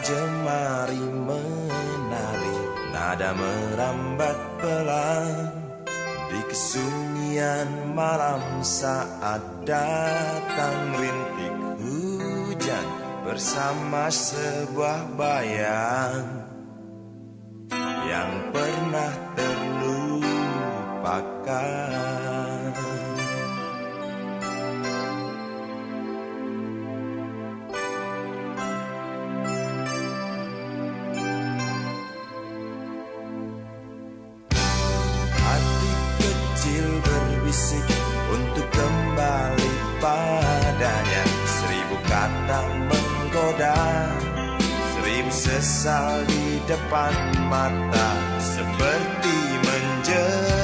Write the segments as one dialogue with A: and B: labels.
A: jemari menari Nada merambat pelan. Di kesunyian malam saat datang rintik hujan Bersama sebuah bayang Yang pernah terlupakan. datang menggoda. Serim sesal di depan mata Seperti menjelaskan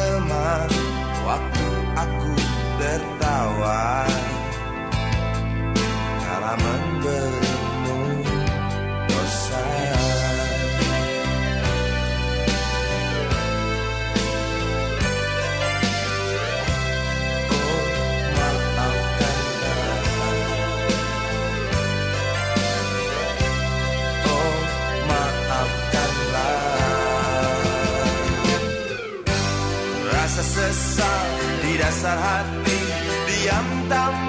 A: dasar hati diam tak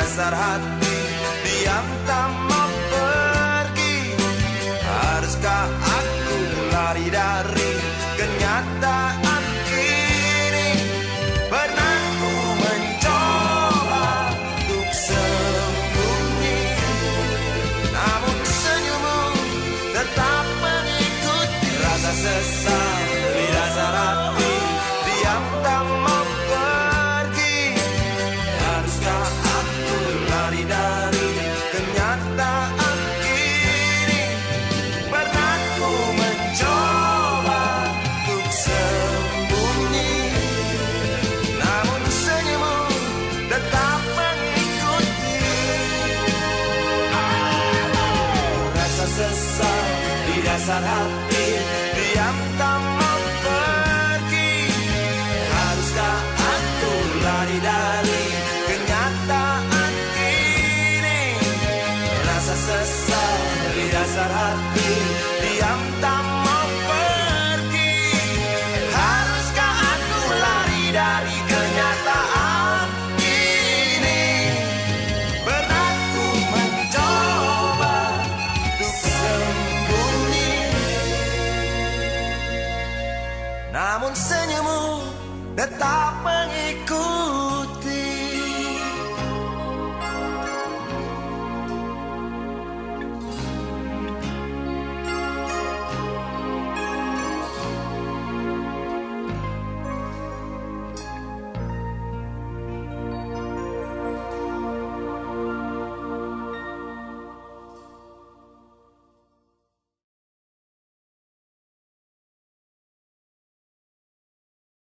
A: dasar hati diam tanpa besar di dasar hati diam tak